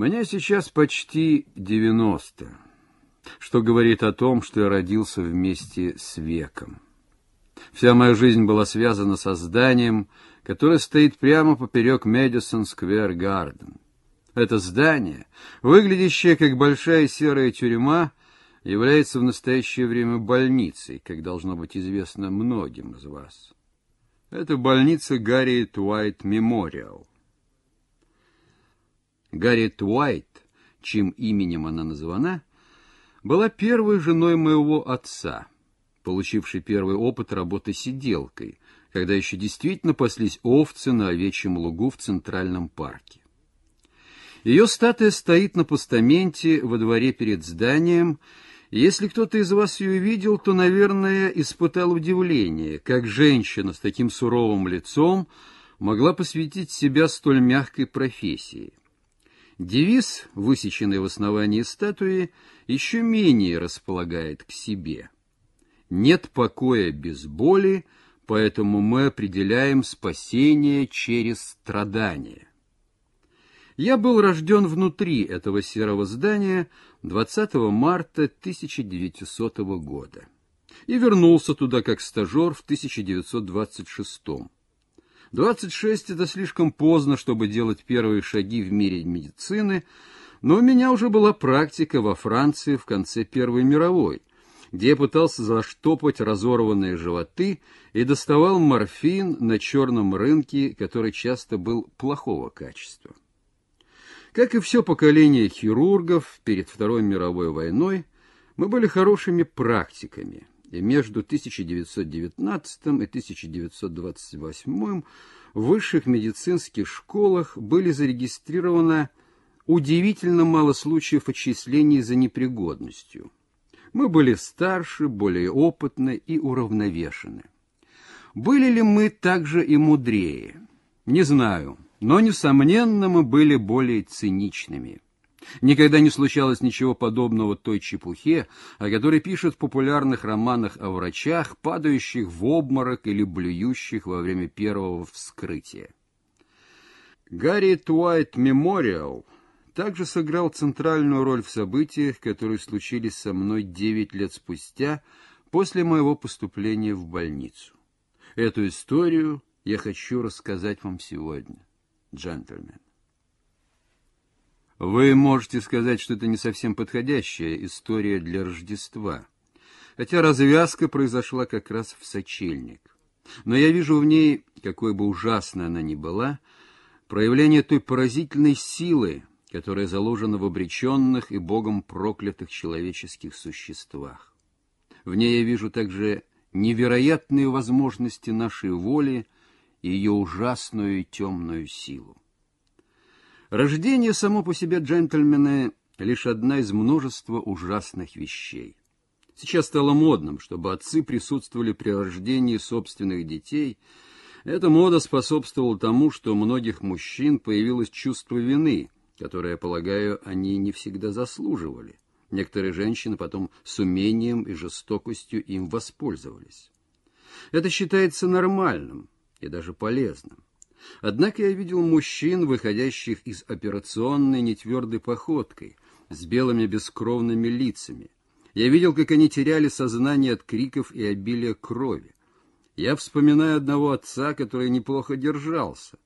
Мне сейчас почти девяносто, что говорит о том, что я родился вместе с веком. Вся моя жизнь была связана со зданием, которое стоит прямо поперек Мэдисон Сквер Гарден. Это здание, выглядящее как большая серая тюрьма, является в настоящее время больницей, как должно быть известно многим из вас. Это больница Гарриет Уайт Мемориал. Гарриет Уайт, чьим именем она названа, была первой женой моего отца, получившей первый опыт работы сиделкой, когда еще действительно паслись овцы на овечьем лугу в Центральном парке. Ее статуя стоит на постаменте во дворе перед зданием, если кто-то из вас ее видел, то, наверное, испытал удивление, как женщина с таким суровым лицом могла посвятить себя столь мягкой профессии. Девиз, высеченный в основании статуи, еще менее располагает к себе. Нет покоя без боли, поэтому мы определяем спасение через страдания. Я был рожден внутри этого серого здания 20 марта 1900 года и вернулся туда как стажер в 1926. 26 – это слишком поздно, чтобы делать первые шаги в мире медицины, но у меня уже была практика во Франции в конце Первой мировой, где я пытался заштопать разорванные животы и доставал морфин на черном рынке, который часто был плохого качества. Как и все поколение хирургов перед Второй мировой войной, мы были хорошими практиками, между 1919 и 1928 в высших медицинских школах были зарегистрировано удивительно мало случаев отчислений за непригодностью. Мы были старше, более опытны и уравновешены. Были ли мы также и мудрее? Не знаю. Но, несомненно, мы были более циничными. Никогда не случалось ничего подобного той чепухе, о которой пишут в популярных романах о врачах, падающих в обморок или блюющих во время первого вскрытия. Гарри Туайт Мемориал также сыграл центральную роль в событиях, которые случились со мной девять лет спустя после моего поступления в больницу. Эту историю я хочу рассказать вам сегодня джентльмен. Вы можете сказать, что это не совсем подходящая история для Рождества, хотя развязка произошла как раз в сочельник. Но я вижу в ней, какой бы ужасной она ни была, проявление той поразительной силы, которая заложена в обреченных и Богом проклятых человеческих существах. В ней я вижу также невероятные возможности нашей воли и ее ужасную и темную силу. Рождение само по себе джентльмены лишь одна из множества ужасных вещей. Сейчас стало модным, чтобы отцы присутствовали при рождении собственных детей. Эта мода способствовала тому, что у многих мужчин появилось чувство вины, которое, полагаю, они не всегда заслуживали. Некоторые женщины потом с умением и жестокостью им воспользовались. Это считается нормальным, и даже полезным. Однако я видел мужчин, выходящих из операционной нетвердой походкой, с белыми бескровными лицами. Я видел, как они теряли сознание от криков и обилия крови. Я вспоминаю одного отца, который неплохо держался,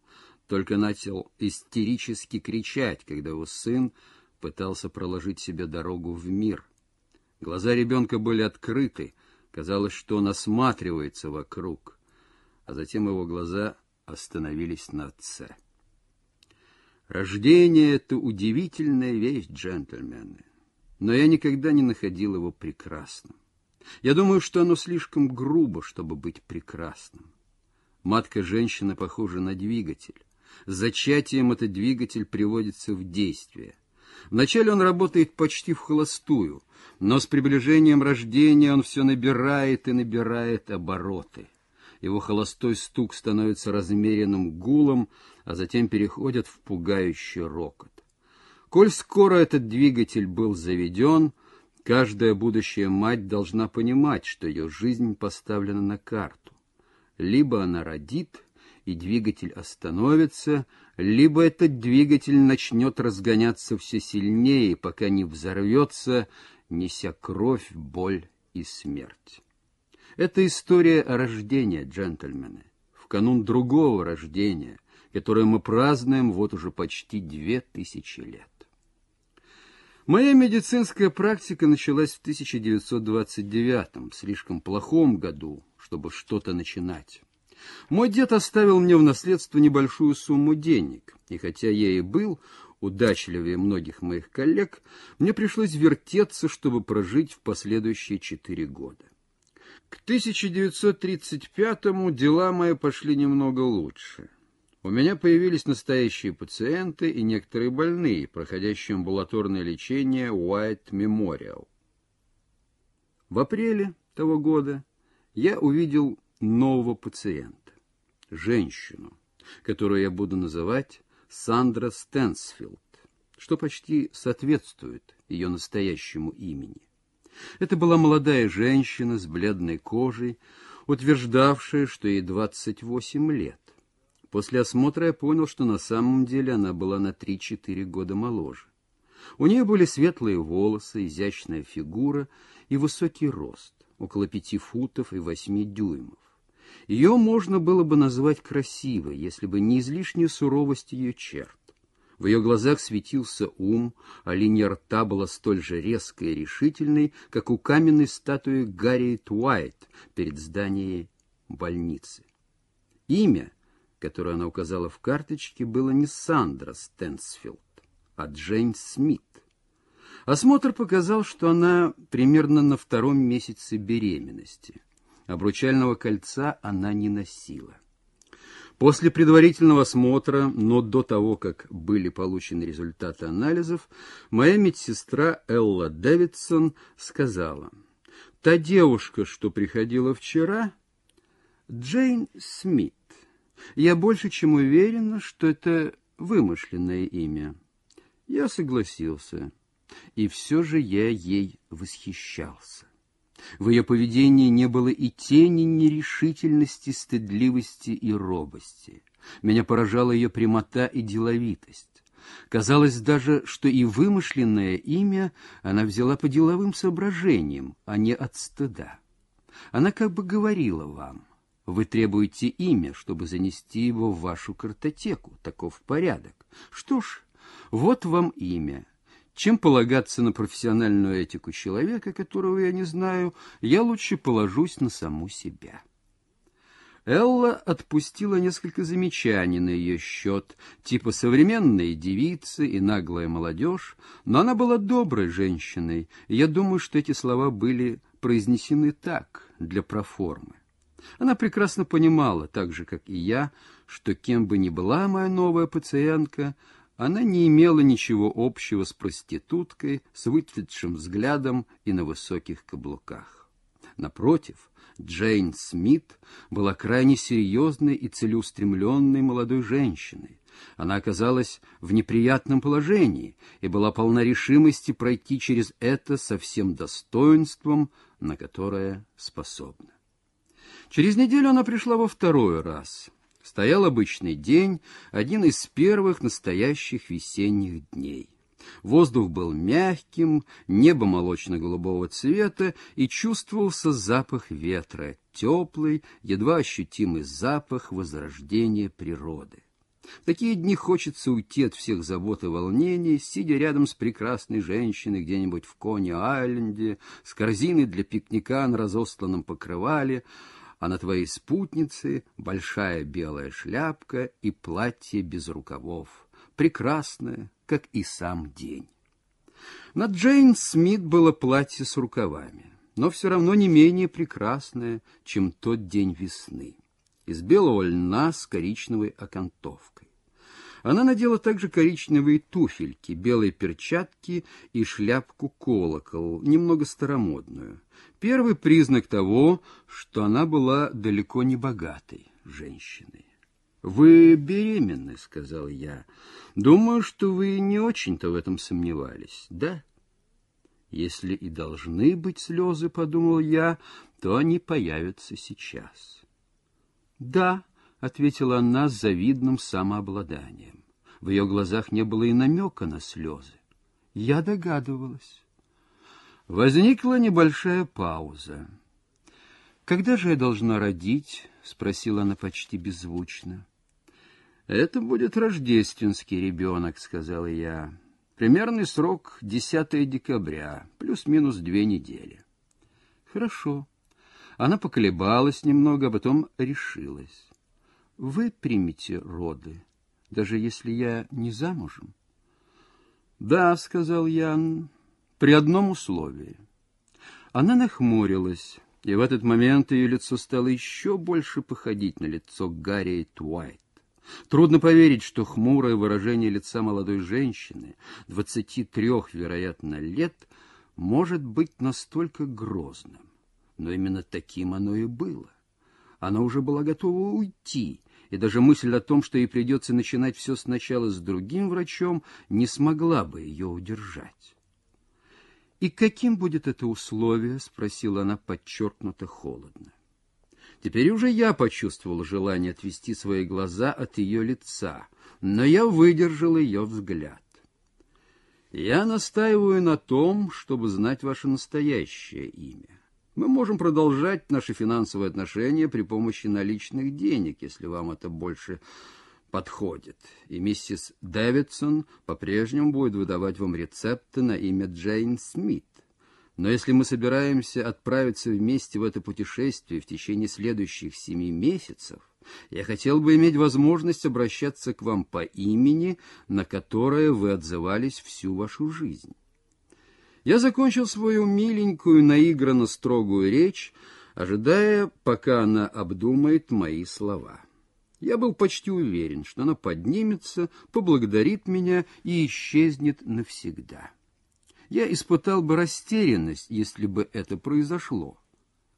только начал истерически кричать, когда его сын пытался проложить себе дорогу в мир. Глаза ребенка были открыты, казалось, что он осматривается вокруг а затем его глаза остановились на отце. Рождение — это удивительная вещь, джентльмены, но я никогда не находил его прекрасным. Я думаю, что оно слишком грубо, чтобы быть прекрасным. Матка женщины похожа на двигатель. С зачатием этот двигатель приводится в действие. Вначале он работает почти в холостую, но с приближением рождения он все набирает и набирает обороты. Его холостой стук становится размеренным гулом, а затем переходит в пугающий рокот. Коль скоро этот двигатель был заведен, каждая будущая мать должна понимать, что ее жизнь поставлена на карту. Либо она родит, и двигатель остановится, либо этот двигатель начнет разгоняться все сильнее, пока не взорвется, неся кровь, боль и смерть. Это история о рождении, джентльмены, в канун другого рождения, которое мы празднуем вот уже почти две тысячи лет. Моя медицинская практика началась в 1929 в слишком плохом году, чтобы что-то начинать. Мой дед оставил мне в наследство небольшую сумму денег, и хотя я и был удачливее многих моих коллег, мне пришлось вертеться, чтобы прожить в последующие четыре года. К 1935-му дела мои пошли немного лучше. У меня появились настоящие пациенты и некоторые больные, проходящие амбулаторное лечение White Memorial. В апреле того года я увидел нового пациента, женщину, которую я буду называть Сандра Стэнсфилд, что почти соответствует ее настоящему имени. Это была молодая женщина с бледной кожей, утверждавшая, что ей 28 лет. После осмотра я понял, что на самом деле она была на 3-4 года моложе. У нее были светлые волосы, изящная фигура и высокий рост, около пяти футов и восьми дюймов. Ее можно было бы назвать красивой, если бы не излишняя суровость ее черт. В ее глазах светился ум, а линия рта была столь же резкой и решительной, как у каменной статуи Гарриет Уайт перед зданием больницы. Имя — которое она указала в карточке, было не Сандра Стэнсфилд, а Джейн Смит. Осмотр показал, что она примерно на втором месяце беременности. Обручального кольца она не носила. После предварительного осмотра, но до того, как были получены результаты анализов, моя медсестра Элла Дэвидсон сказала, «Та девушка, что приходила вчера, Джейн Смит. Я больше чем уверена, что это вымышленное имя. Я согласился, и все же я ей восхищался. В ее поведении не было и тени нерешительности, стыдливости и робости. Меня поражала ее прямота и деловитость. Казалось даже, что и вымышленное имя она взяла по деловым соображениям, а не от стыда. Она как бы говорила вам — вы требуете имя, чтобы занести его в вашу картотеку. Таков порядок. Что ж, вот вам имя. Чем полагаться на профессиональную этику человека, которого я не знаю, я лучше положусь на саму себя. Элла отпустила несколько замечаний на ее счет, типа современные девицы и наглая молодежь, но она была доброй женщиной, и я думаю, что эти слова были произнесены так, для проформы. Она прекрасно понимала, так же, как и я, что кем бы ни была моя новая пациентка, она не имела ничего общего с проституткой, с выцветшим взглядом и на высоких каблуках. Напротив, Джейн Смит была крайне серьезной и целеустремленной молодой женщиной. Она оказалась в неприятном положении и была полна решимости пройти через это со всем достоинством, на которое способна. Через неделю она пришла во второй раз. Стоял обычный день, один из первых настоящих весенних дней. Воздух был мягким, небо молочно-голубого цвета, и чувствовался запах ветра, теплый, едва ощутимый запах возрождения природы. В такие дни хочется уйти от всех забот и волнений, сидя рядом с прекрасной женщиной где-нибудь в Коне-Айленде, с корзиной для пикника на разосланном покрывале, а на твоей спутнице большая белая шляпка и платье без рукавов, прекрасное, как и сам день. На Джейн Смит было платье с рукавами, но все равно не менее прекрасное, чем тот день весны, из белого льна с коричневой окантовкой. Она надела также коричневые туфельки, белые перчатки и шляпку-колокол, немного старомодную. Первый признак того, что она была далеко не богатой женщиной. «Вы беременны», — сказал я. «Думаю, что вы не очень-то в этом сомневались, да?» «Если и должны быть слезы, — подумал я, — то они появятся сейчас». «Да», ответила она с завидным самообладанием. В ее глазах не было и намека на слезы. Я догадывалась. Возникла небольшая пауза. «Когда же я должна родить?» — спросила она почти беззвучно. «Это будет рождественский ребенок», — сказал я. «Примерный срок — 10 декабря, плюс-минус две недели». «Хорошо». Она поколебалась немного, а потом решилась. «Вы примете роды, даже если я не замужем?» «Да», — сказал Ян, — «при одном условии». Она нахмурилась, и в этот момент ее лицо стало еще больше походить на лицо Гарри Уайт. Трудно поверить, что хмурое выражение лица молодой женщины, двадцати трех, вероятно, лет, может быть настолько грозным. Но именно таким оно и было. Она уже была готова уйти, и даже мысль о том, что ей придется начинать все сначала с другим врачом, не смогла бы ее удержать. «И каким будет это условие?» — спросила она подчеркнуто холодно. Теперь уже я почувствовал желание отвести свои глаза от ее лица, но я выдержал ее взгляд. Я настаиваю на том, чтобы знать ваше настоящее имя. Мы можем продолжать наши финансовые отношения при помощи наличных денег, если вам это больше подходит. И миссис Дэвидсон по-прежнему будет выдавать вам рецепты на имя Джейн Смит. Но если мы собираемся отправиться вместе в это путешествие в течение следующих семи месяцев, я хотел бы иметь возможность обращаться к вам по имени, на которое вы отзывались всю вашу жизнь. Я закончил свою миленькую, наигранно строгую речь, ожидая, пока она обдумает мои слова. Я был почти уверен, что она поднимется, поблагодарит меня и исчезнет навсегда. Я испытал бы растерянность, если бы это произошло.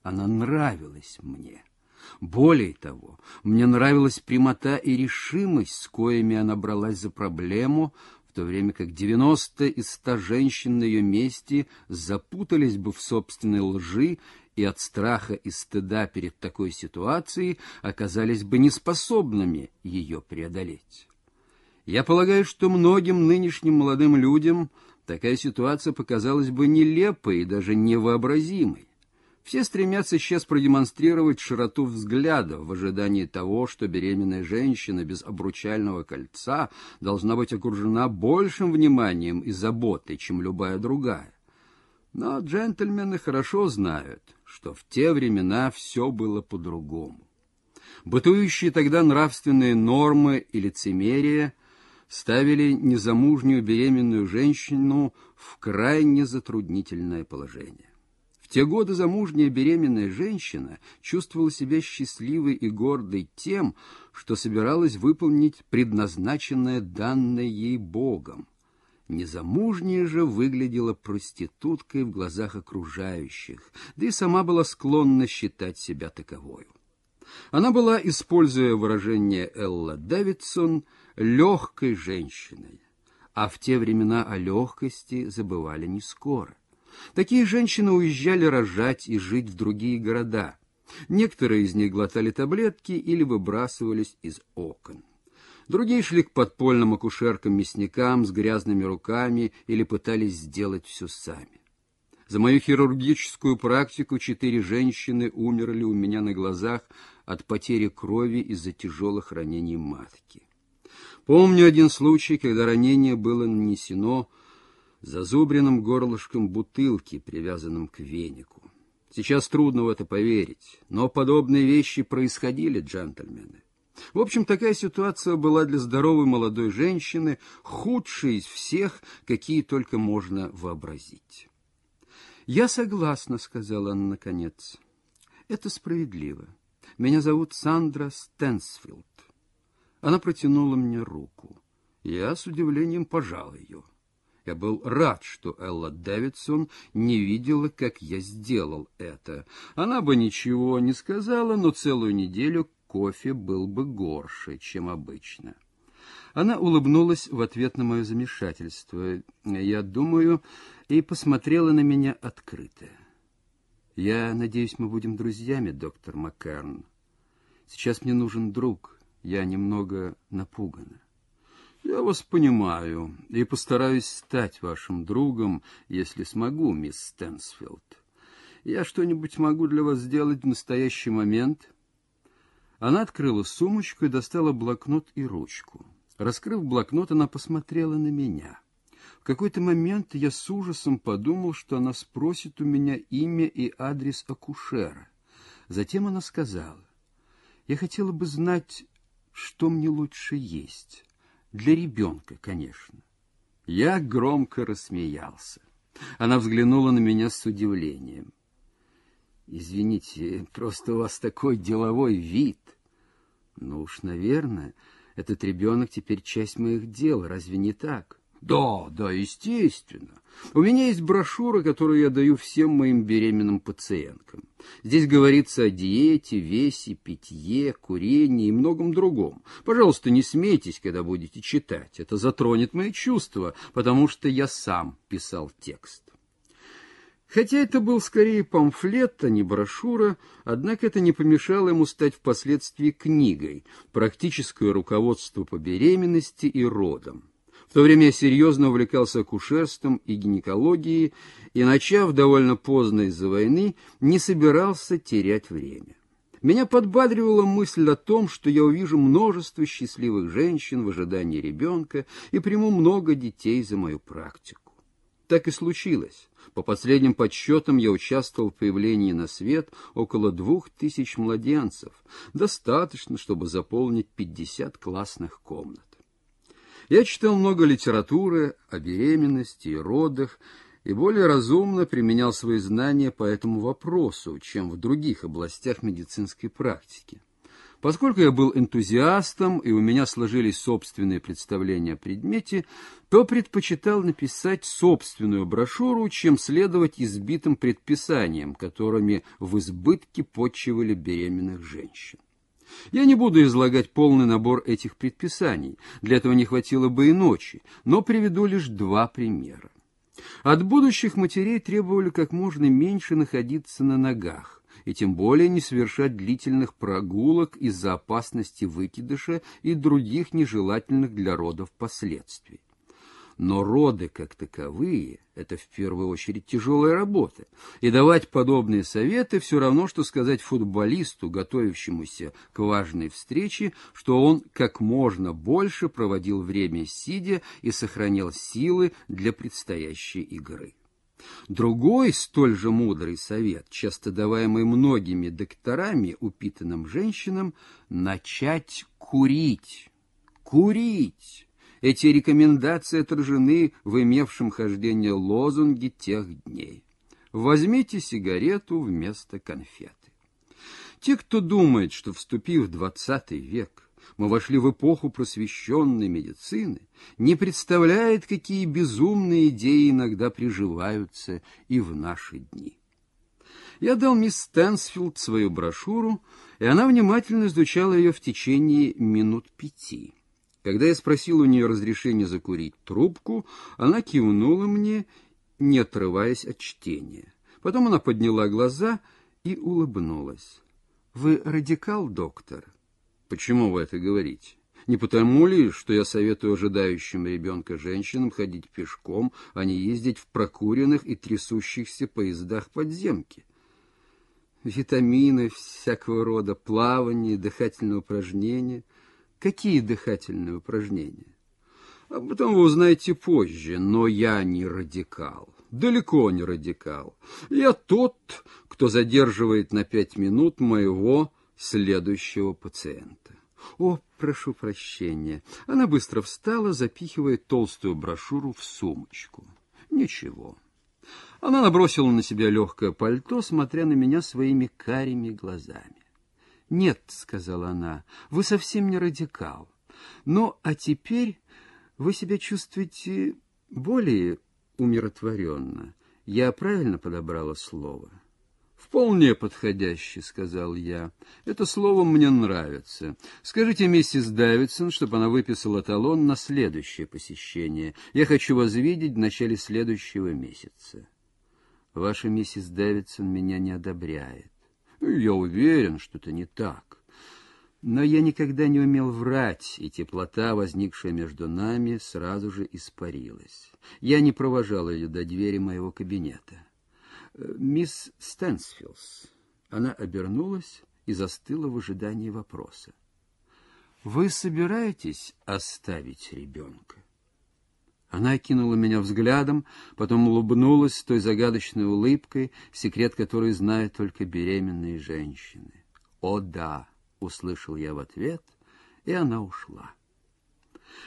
Она нравилась мне. Более того, мне нравилась прямота и решимость, с коими она бралась за проблему, то время как 90 из 100 женщин на ее месте запутались бы в собственной лжи и от страха и стыда перед такой ситуацией оказались бы неспособными ее преодолеть. Я полагаю, что многим нынешним молодым людям такая ситуация показалась бы нелепой и даже невообразимой. Все стремятся сейчас продемонстрировать широту взгляда в ожидании того, что беременная женщина без обручального кольца должна быть окружена большим вниманием и заботой, чем любая другая. Но джентльмены хорошо знают, что в те времена все было по-другому. Бытующие тогда нравственные нормы и лицемерие ставили незамужнюю беременную женщину в крайне затруднительное положение. В те годы замужняя беременная женщина чувствовала себя счастливой и гордой тем, что собиралась выполнить предназначенное данное ей Богом. Незамужняя же выглядела проституткой в глазах окружающих, да и сама была склонна считать себя таковою. Она была, используя выражение Элла Дэвидсон, легкой женщиной, а в те времена о легкости забывали не скоро. Такие женщины уезжали рожать и жить в другие города. Некоторые из них глотали таблетки или выбрасывались из окон. Другие шли к подпольным акушеркам-мясникам с грязными руками или пытались сделать все сами. За мою хирургическую практику четыре женщины умерли у меня на глазах от потери крови из-за тяжелых ранений матки. Помню один случай, когда ранение было нанесено зазубренным горлышком бутылки, привязанным к венику. Сейчас трудно в это поверить, но подобные вещи происходили, джентльмены. В общем, такая ситуация была для здоровой молодой женщины худшей из всех, какие только можно вообразить. «Я согласна», — сказала она наконец. «Это справедливо. Меня зовут Сандра Стэнсфилд». Она протянула мне руку. Я с удивлением пожал ее. Я был рад, что Элла Дэвидсон не видела, как я сделал это. Она бы ничего не сказала, но целую неделю кофе был бы горше, чем обычно. Она улыбнулась в ответ на мое замешательство. Я думаю, и посмотрела на меня открыто. «Я надеюсь, мы будем друзьями, доктор Маккерн. Сейчас мне нужен друг, Я немного напугана. Я вас понимаю и постараюсь стать вашим другом, если смогу, мисс Стэнсфилд. Я что-нибудь могу для вас сделать в настоящий момент? Она открыла сумочку и достала блокнот и ручку. Раскрыв блокнот, она посмотрела на меня. В какой-то момент я с ужасом подумал, что она спросит у меня имя и адрес акушера. Затем она сказала, «Я хотела бы знать, что мне лучше есть. Для ребенка, конечно». Я громко рассмеялся. Она взглянула на меня с удивлением. «Извините, просто у вас такой деловой вид». «Ну уж, наверное, этот ребенок теперь часть моих дел, разве не так?» Да, да, естественно. У меня есть брошюра, которую я даю всем моим беременным пациенткам. Здесь говорится о диете, весе, питье, курении и многом другом. Пожалуйста, не смейтесь, когда будете читать. Это затронет мои чувства, потому что я сам писал текст. Хотя это был скорее памфлет, а не брошюра, однако это не помешало ему стать впоследствии книгой «Практическое руководство по беременности и родам». То время я серьезно увлекался акушерством и гинекологией, и, начав довольно поздно из-за войны, не собирался терять время. Меня подбадривала мысль о том, что я увижу множество счастливых женщин в ожидании ребенка и приму много детей за мою практику. Так и случилось. По последним подсчетам я участвовал в появлении на свет около двух тысяч младенцев. Достаточно, чтобы заполнить пятьдесят классных комнат. Я читал много литературы о беременности и родах, и более разумно применял свои знания по этому вопросу, чем в других областях медицинской практики. Поскольку я был энтузиастом, и у меня сложились собственные представления о предмете, то предпочитал написать собственную брошюру, чем следовать избитым предписаниям, которыми в избытке почивали беременных женщин. Я не буду излагать полный набор этих предписаний, для этого не хватило бы и ночи, но приведу лишь два примера. От будущих матерей требовали как можно меньше находиться на ногах, и тем более не совершать длительных прогулок из-за опасности выкидыша и других нежелательных для родов последствий. Но роды как таковые – это в первую очередь тяжелая работа, и давать подобные советы все равно, что сказать футболисту, готовящемуся к важной встрече, что он как можно больше проводил время сидя и сохранял силы для предстоящей игры. Другой столь же мудрый совет, часто даваемый многими докторами упитанным женщинам, начать курить. Курить! Эти рекомендации отражены в имевшем хождение лозунге тех дней. Возьмите сигарету вместо конфеты. Те, кто думает, что, вступив в двадцатый век, мы вошли в эпоху просвещенной медицины, не представляет, какие безумные идеи иногда приживаются и в наши дни. Я дал мисс Стэнсфилд свою брошюру, и она внимательно изучала ее в течение минут пяти. Когда я спросил у нее разрешения закурить трубку, она кивнула мне, не отрываясь от чтения. Потом она подняла глаза и улыбнулась. «Вы радикал, доктор?» «Почему вы это говорите? Не потому ли, что я советую ожидающим ребенка женщинам ходить пешком, а не ездить в прокуренных и трясущихся поездах подземки?» Витамины всякого рода, плавание, дыхательные упражнения — Какие дыхательные упражнения? Об этом вы узнаете позже, но я не радикал. Далеко не радикал. Я тот, кто задерживает на пять минут моего следующего пациента. О, прошу прощения. Она быстро встала, запихивая толстую брошюру в сумочку. Ничего. Она набросила на себя легкое пальто, смотря на меня своими карими глазами. «Нет», — сказала она, — «вы совсем не радикал. Ну, а теперь вы себя чувствуете более умиротворенно. Я правильно подобрала слово?» «Вполне подходяще», — сказал я. «Это слово мне нравится. Скажите миссис Давидсон, чтобы она выписала талон на следующее посещение. Я хочу вас видеть в начале следующего месяца». «Ваша миссис Давидсон меня не одобряет. Я уверен, что это не так. Но я никогда не умел врать, и теплота, возникшая между нами, сразу же испарилась. Я не провожал ее до двери моего кабинета. «Э, «Мисс Стэнсфилс». Она обернулась и застыла в ожидании вопроса. «Вы собираетесь оставить ребенка?» Она окинула меня взглядом, потом улыбнулась той загадочной улыбкой, секрет которой знают только беременные женщины. «О да!» — услышал я в ответ, и она ушла.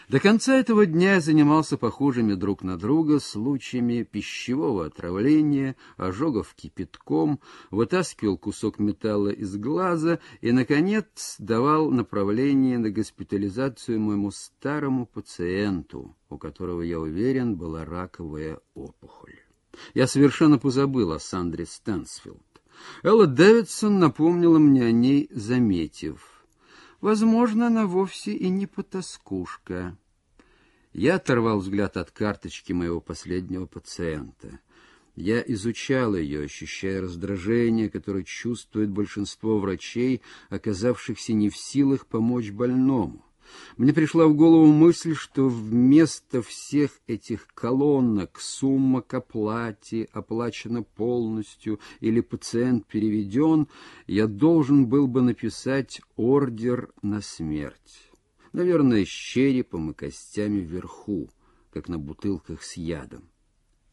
До конца этого дня я занимался похожими друг на друга случаями пищевого отравления, ожогов кипятком, вытаскивал кусок металла из глаза и, наконец, давал направление на госпитализацию моему старому пациенту, у которого, я уверен, была раковая опухоль. Я совершенно позабыл о Сандре Стэнсфилд. Элла Дэвидсон напомнила мне о ней, заметив — Возможно, она вовсе и не потаскушка. Я оторвал взгляд от карточки моего последнего пациента. Я изучал ее, ощущая раздражение, которое чувствует большинство врачей, оказавшихся не в силах помочь больному. Мне пришла в голову мысль, что вместо всех этих колонок сумма к оплате оплачена полностью или пациент переведен, я должен был бы написать ордер на смерть. Наверное, с черепом и костями вверху, как на бутылках с ядом.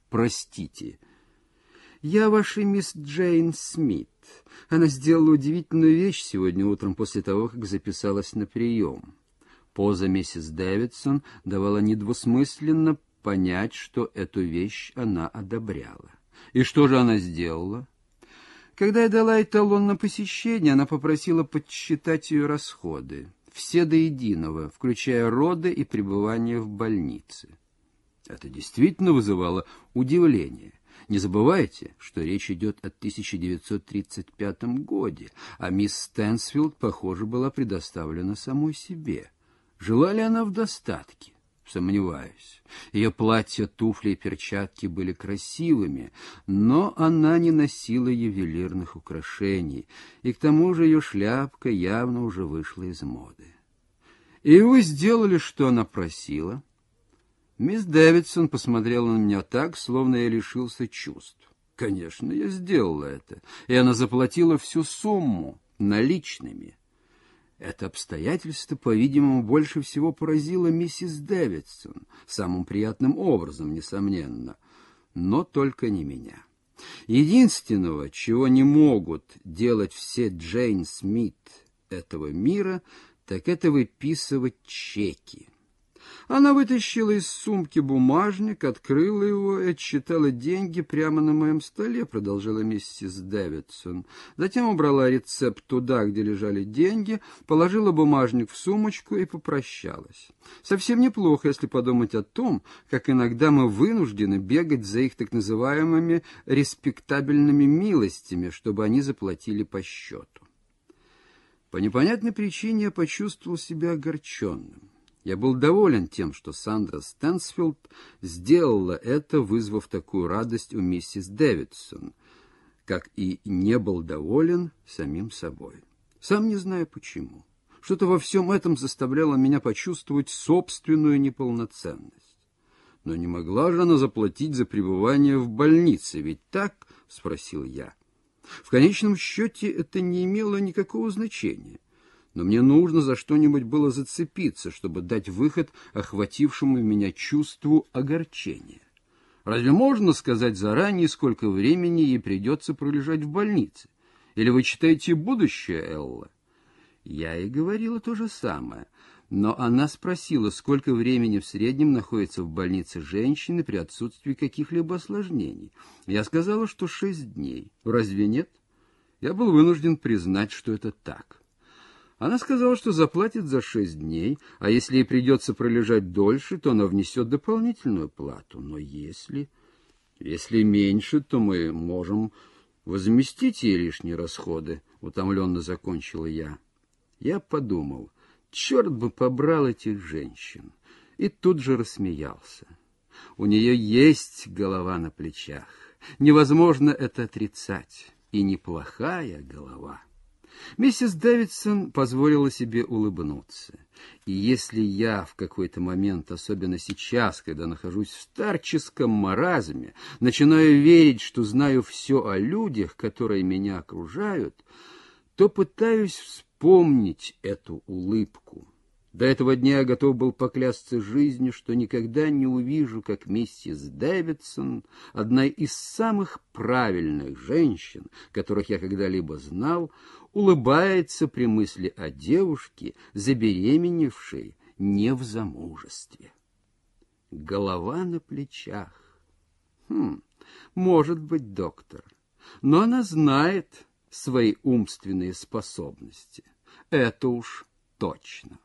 Простите. Я ваша мисс Джейн Смит. Она сделала удивительную вещь сегодня утром после того, как записалась на прием. Поза миссис Дэвидсон давала недвусмысленно понять, что эту вещь она одобряла. И что же она сделала? Когда я дала эталон на посещение, она попросила подсчитать ее расходы, все до единого, включая роды и пребывание в больнице. Это действительно вызывало удивление. Не забывайте, что речь идет о 1935 годе, а мисс Стэнсфилд, похоже, была предоставлена самой себе. Жила ли она в достатке? Сомневаюсь. Ее платья, туфли и перчатки были красивыми, но она не носила ювелирных украшений, и к тому же ее шляпка явно уже вышла из моды. И вы сделали, что она просила? Мисс Дэвидсон посмотрела на меня так, словно я лишился чувств. Конечно, я сделала это, и она заплатила всю сумму наличными. Это обстоятельство, по-видимому, больше всего поразило миссис Дэвидсон, самым приятным образом, несомненно, но только не меня. Единственного, чего не могут делать все Джейн Смит этого мира, так это выписывать чеки. Она вытащила из сумки бумажник, открыла его и отсчитала деньги прямо на моем столе, продолжала миссис Дэвидсон. Затем убрала рецепт туда, где лежали деньги, положила бумажник в сумочку и попрощалась. Совсем неплохо, если подумать о том, как иногда мы вынуждены бегать за их так называемыми респектабельными милостями, чтобы они заплатили по счету. По непонятной причине я почувствовал себя огорченным. Я был доволен тем, что Сандра Стэнсфилд сделала это, вызвав такую радость у миссис Дэвидсон, как и не был доволен самим собой. Сам не знаю почему. Что-то во всем этом заставляло меня почувствовать собственную неполноценность. Но не могла же она заплатить за пребывание в больнице, ведь так? — спросил я. В конечном счете это не имело никакого значения но мне нужно за что-нибудь было зацепиться, чтобы дать выход охватившему меня чувству огорчения. Разве можно сказать заранее, сколько времени ей придется пролежать в больнице? Или вы читаете будущее, Элла? Я и говорила то же самое, но она спросила, сколько времени в среднем находится в больнице женщины при отсутствии каких-либо осложнений. Я сказала, что шесть дней. Разве нет? Я был вынужден признать, что это так. Она сказала, что заплатит за шесть дней, а если ей придется пролежать дольше, то она внесет дополнительную плату. Но если... Если меньше, то мы можем возместить ей лишние расходы, — утомленно закончила я. Я подумал, черт бы побрал этих женщин, и тут же рассмеялся. У нее есть голова на плечах. Невозможно это отрицать. И неплохая голова. Миссис Дэвидсон позволила себе улыбнуться. И если я в какой-то момент, особенно сейчас, когда нахожусь в старческом маразме, начинаю верить, что знаю все о людях, которые меня окружают, то пытаюсь вспомнить эту улыбку. До этого дня я готов был поклясться жизнью, что никогда не увижу, как миссис Дэвидсон, одна из самых правильных женщин, которых я когда-либо знал, улыбается при мысли о девушке, забеременевшей не в замужестве. Голова на плечах. Хм, может быть, доктор, но она знает свои умственные способности. Это уж точно.